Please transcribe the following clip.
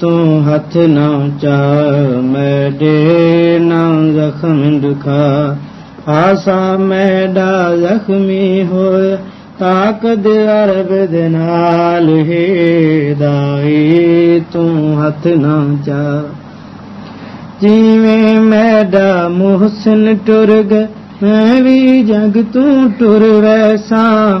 ਤੂੰ ਹੱਥ ਨਾ ਚਾ ਮੈਡੇ ਨਾ ਜ਼ਖਮ ਦੁਖਾ ਆਸਾ ਮੈਡਾ ਜ਼ਖਮੀ ਹੋਇਆ ਤਾਕਦ ਅਰਬ ਦੇ ਨਾਲ ਹੀ ਦਾਈ। ਤੂੰ ਹੱਥ ਨਾ ਚਾ। ਜਿਵੇਂ ਮੈਡਾ ਮੁਹਸਨ ਟੁਰ ਗ ਮੈਂ ਵੀ ਜਗ ਤੂੰ ਟੁਰ ਵੈਸਾ।